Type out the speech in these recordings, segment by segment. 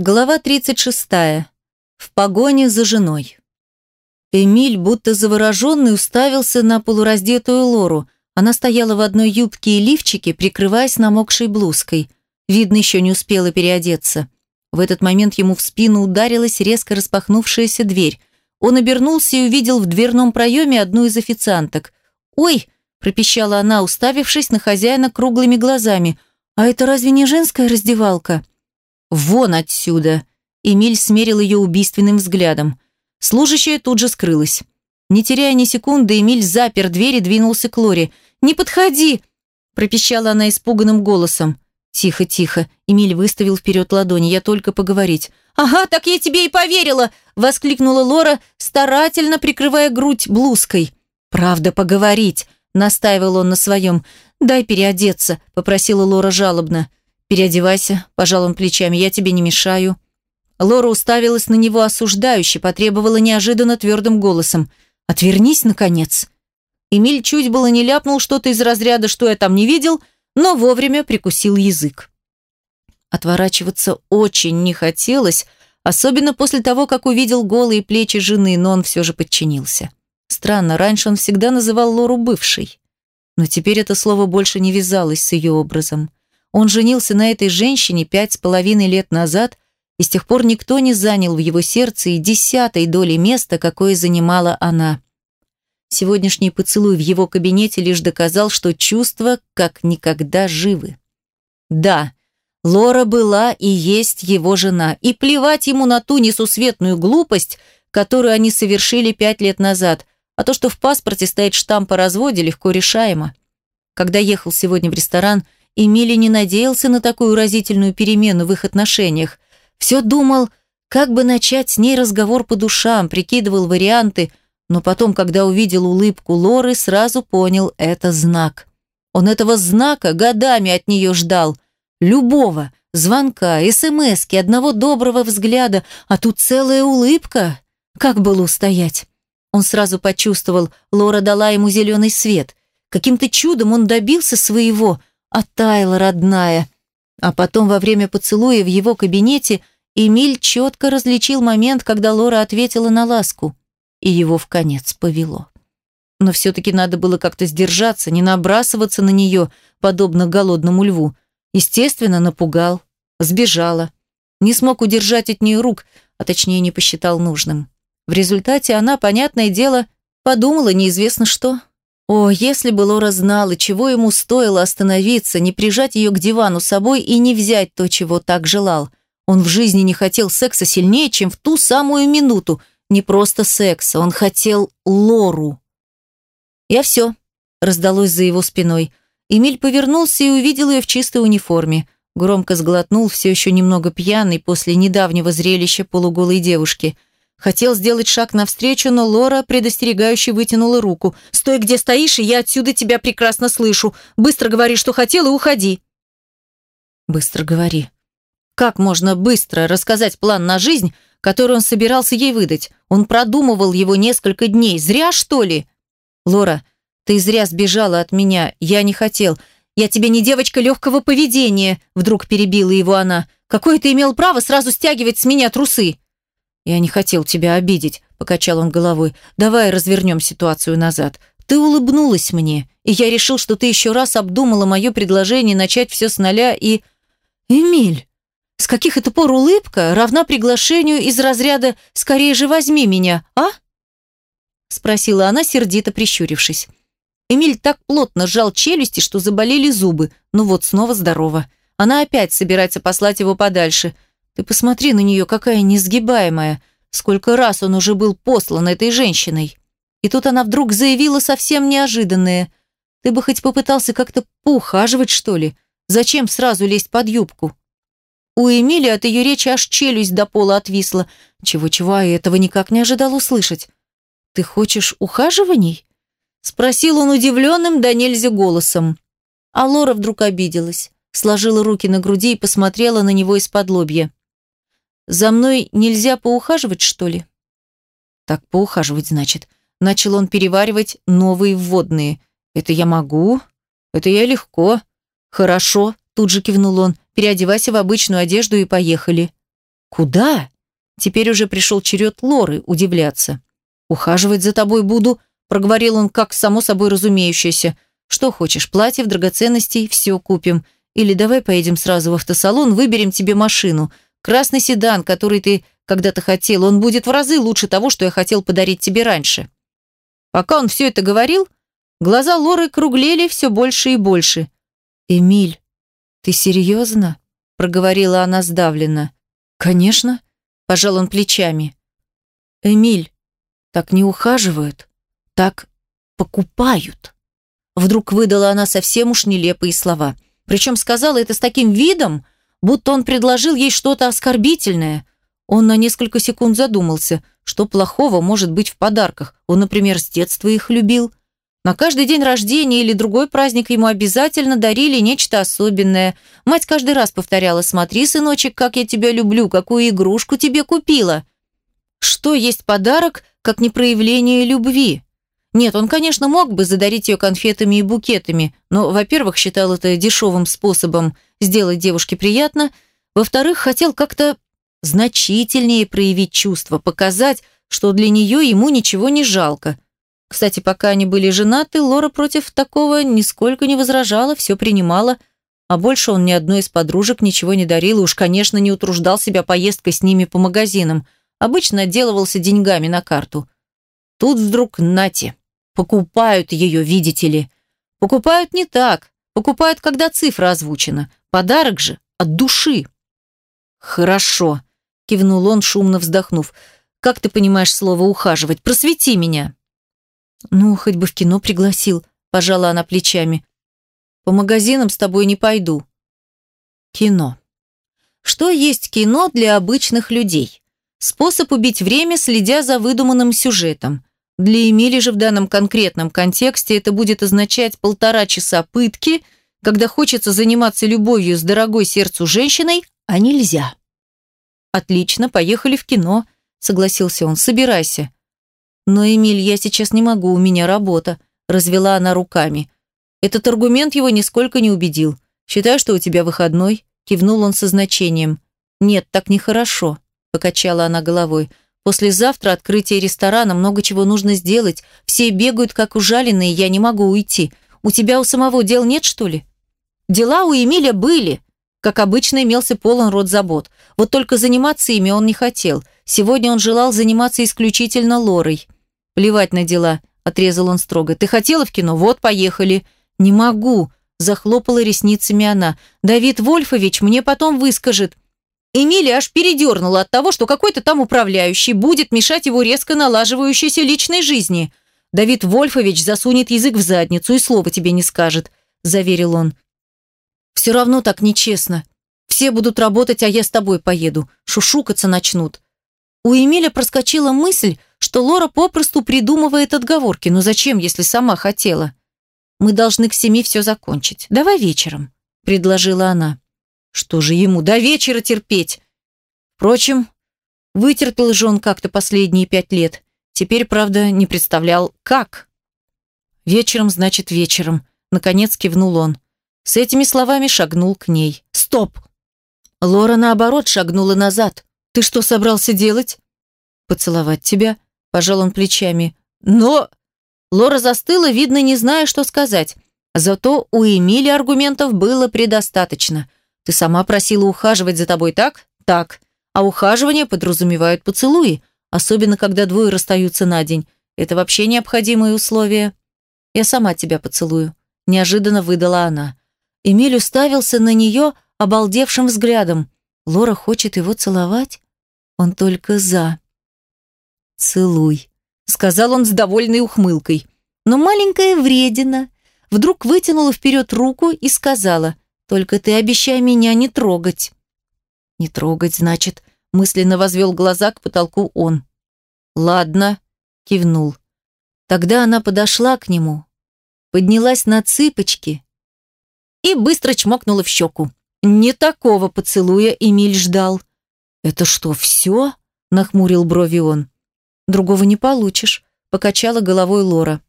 Глава 36. В погоне за женой. Эмиль, будто завороженный, уставился на полураздетую Лору. Она стояла в одной юбке и лифчике, прикрываясь намокшей блузкой. Видно, еще не успела переодеться. В этот момент ему в спину ударилась резко распахнувшаяся дверь. Он обернулся и увидел в дверном проеме одну из официанток. «Ой!» – пропищала она, уставившись на хозяина круглыми глазами. «А это разве не женская раздевалка?» «Вон отсюда!» Эмиль смерил ее убийственным взглядом. Служащая тут же скрылась. Не теряя ни секунды, Эмиль запер дверь и двинулся к Лоре. «Не подходи!» – пропищала она испуганным голосом. «Тихо, тихо!» – Эмиль выставил вперед ладони. «Я только поговорить». «Ага, так я тебе и поверила!» – воскликнула Лора, старательно прикрывая грудь блузкой. «Правда, поговорить!» – настаивал он на своем. «Дай переодеться», – попросила Лора жалобно. «Переодевайся», – пожал он плечами, – «я тебе не мешаю». Лора уставилась на него осуждающе, потребовала неожиданно твердым голосом. «Отвернись, наконец». Эмиль чуть было не ляпнул что-то из разряда, что я там не видел, но вовремя прикусил язык. Отворачиваться очень не хотелось, особенно после того, как увидел голые плечи жены, но он все же подчинился. Странно, раньше он всегда называл Лору бывшей. Но теперь это слово больше не вязалось с ее образом. Он женился на этой женщине пять с половиной лет назад, и с тех пор никто не занял в его сердце и десятой доли места, какое занимала она. Сегодняшний поцелуй в его кабинете лишь доказал, что чувства как никогда живы. Да, Лора была и есть его жена, и плевать ему на ту несусветную глупость, которую они совершили пять лет назад, а то, что в паспорте стоит штамп о разводе, легко решаемо. Когда ехал сегодня в ресторан – Эмили не надеялся на такую разительную перемену в их отношениях. Все думал, как бы начать с ней разговор по душам, прикидывал варианты, но потом, когда увидел улыбку Лоры, сразу понял – это знак. Он этого знака годами от нее ждал. Любого, звонка, смски, одного доброго взгляда, а тут целая улыбка. Как было устоять? Он сразу почувствовал, Лора дала ему зеленый свет. Каким-то чудом он добился своего – оттаяла родная. А потом во время поцелуя в его кабинете Эмиль четко различил момент, когда Лора ответила на ласку, и его в конец повело. Но все-таки надо было как-то сдержаться, не набрасываться на нее, подобно голодному льву. Естественно, напугал, сбежала. Не смог удержать от нее рук, а точнее не посчитал нужным. В результате она, понятное дело, подумала неизвестно что. О, если бы Лора знала, чего ему стоило остановиться, не прижать ее к дивану собой и не взять то, чего так желал. Он в жизни не хотел секса сильнее, чем в ту самую минуту. Не просто секса, он хотел Лору. «Я все», — раздалось за его спиной. Эмиль повернулся и увидел ее в чистой униформе. Громко сглотнул, все еще немного пьяный после недавнего зрелища полуголой девушки — Хотел сделать шаг навстречу, но Лора предостерегающе вытянула руку. «Стой, где стоишь, и я отсюда тебя прекрасно слышу. Быстро говори, что хотел, и уходи». «Быстро говори». Как можно быстро рассказать план на жизнь, который он собирался ей выдать? Он продумывал его несколько дней. Зря, что ли? «Лора, ты зря сбежала от меня. Я не хотел. Я тебе не девочка легкого поведения», вдруг перебила его она. «Какое ты имел право сразу стягивать с меня трусы?» «Я не хотел тебя обидеть», – покачал он головой. «Давай развернем ситуацию назад. Ты улыбнулась мне, и я решил, что ты еще раз обдумала мое предложение начать все с нуля и...» «Эмиль, с каких это пор улыбка равна приглашению из разряда «скорее же возьми меня», а?» Спросила она, сердито прищурившись. Эмиль так плотно сжал челюсти, что заболели зубы. Ну вот, снова здорово. Она опять собирается послать его подальше – ты посмотри на нее, какая несгибаемая. Сколько раз он уже был послан этой женщиной. И тут она вдруг заявила совсем неожиданное. Ты бы хоть попытался как-то поухаживать, что ли? Зачем сразу лезть под юбку? У Эмили от ее речи аж челюсть до пола отвисла. Чего-чего, а этого никак не ожидал услышать. «Ты хочешь ухаживаний?» Спросил он удивленным да голосом. А Лора вдруг обиделась, сложила руки на груди и посмотрела на него из-под лобья. За мной нельзя поухаживать, что ли? Так поухаживать, значит. Начал он переваривать новые вводные. Это я могу? Это я легко. Хорошо, тут же кивнул он. Переодевайся в обычную одежду и поехали. «Куда?» Теперь уже пришел черед Лоры удивляться. «Ухаживать за тобой буду», – проговорил он как само собой разумеющееся. «Что хочешь, платьев, драгоценностей, все купим. Или давай поедем сразу в автосалон, выберем тебе машину. Красный седан, который ты когда-то хотел, он будет в разы лучше того, что я хотел подарить тебе раньше». Пока он все это говорил, глаза Лоры круглели все больше и больше. «Эмиль, ты серьезно?» – проговорила она сдавленно. «Конечно», – пожал он плечами. «Эмиль, так не ухаживают, так покупают». Вдруг выдала она совсем уж нелепые слова. Причем сказала это с таким видом, будто он предложил ей что-то оскорбительное. Он на несколько секунд задумался, что плохого может быть в подарках. Он, например, с детства их любил. На каждый день рождения или другой праздник ему обязательно дарили нечто особенное. Мать каждый раз повторяла «Смотри, сыночек, как я тебя люблю, какую игрушку тебе купила». Что есть подарок, как не проявление любви? Нет, он, конечно, мог бы задарить ее конфетами и букетами, но, во-первых, считал это дешевым способом сделать девушке приятно, во-вторых, хотел как-то значительнее проявить чувства, показать, что для нее ему ничего не жалко – кстати, пока они были женаты, Лора против такого нисколько не возражала, все принимала, а больше он ни одной из подружек ничего не дарил и уж, конечно, не утруждал себя поездкой с ними по магазинам. Обычно отделывался деньгами на карту. Тут вдруг нати. Покупают ее, видите ли. Покупают не так. Покупают, когда цифра озвучена. Подарок же от души. «Хорошо», – кивнул он, шумно вздохнув. «Как ты понимаешь слово «ухаживать»? Просвети меня». «Ну, хоть бы в кино пригласил», – пожала она плечами. «По магазинам с тобой не пойду». Кино. Что есть кино для обычных людей? Способ убить время, следя за выдуманным сюжетом. Для Эмили же в данном конкретном контексте это будет означать полтора часа пытки, когда хочется заниматься любовью с дорогой сердцу женщиной, а нельзя. «Отлично, поехали в кино», – согласился он. «Собирайся». «Но, Эмиль, я сейчас не могу, у меня работа», – развела она руками. Этот аргумент его нисколько не убедил. «Считаю, что у тебя выходной», – кивнул он со значением. «Нет, так нехорошо», – покачала она головой. «Послезавтра открытие ресторана, много чего нужно сделать. Все бегают, как ужаленные, я не могу уйти. У тебя у самого дел нет, что ли?» Дела у Эмиля были. Как обычно, имелся полон рот забот. Вот только заниматься ими он не хотел. Сегодня он желал заниматься исключительно Лорой. «Плевать на дела», – отрезал он строго. «Ты хотела в кино? Вот, поехали». «Не могу», – захлопала ресницами она. «Давид Вольфович мне потом выскажет». Эмилия аж передернула от того, что какой-то там управляющий будет мешать его резко налаживающейся личной жизни. «Давид Вольфович засунет язык в задницу и слова тебе не скажет», – заверил он. «Все равно так нечестно. Все будут работать, а я с тобой поеду. Шушукаться начнут». У Эмиля проскочила мысль, что Лора попросту придумывает отговорки. Но зачем, если сама хотела? Мы должны к семи все закончить. Давай вечером, предложила она. Что же ему до вечера терпеть? Впрочем, вытерпел же он как-то последние пять лет. Теперь, правда, не представлял, как. Вечером, значит, вечером. Наконец кивнул он. С этими словами шагнул к ней. Стоп! Лора, наоборот, шагнула назад. Ты что собрался делать? Поцеловать тебя, пожал он плечами. Но... Лора застыла, видно, не зная, что сказать. Зато у Эмили аргументов было предостаточно. Ты сама просила ухаживать за тобой, так? Так. А ухаживание подразумевают поцелуи, особенно когда двое расстаются на день. Это вообще необходимые условия. Я сама тебя поцелую, неожиданно выдала она. Эмиль уставился на нее обалдевшим взглядом. Лора хочет его целовать? Он только за. «Целуй», — сказал он с довольной ухмылкой. Но маленькая вредина вдруг вытянула вперед руку и сказала, «Только ты обещай меня не трогать». «Не трогать, значит», — мысленно возвел глаза к потолку он. «Ладно», — кивнул. Тогда она подошла к нему, поднялась на цыпочки и быстро чмокнула в щеку. Не такого поцелуя Эмиль ждал. «Это что, все?» – нахмурил брови он. Другого не получишь», – покачала головой Лора.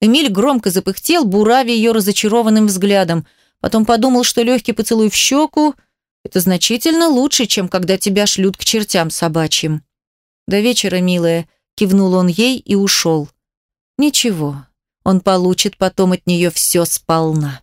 Эмиль громко запыхтел, буравя ее разочарованным взглядом. Потом подумал, что легкий поцелуй в щеку Это значительно лучше, чем когда тебя шлют к чертям собачьим. До вечера, милая, кивнул он ей и ушел. Ничего, он получит потом от нее все сполна.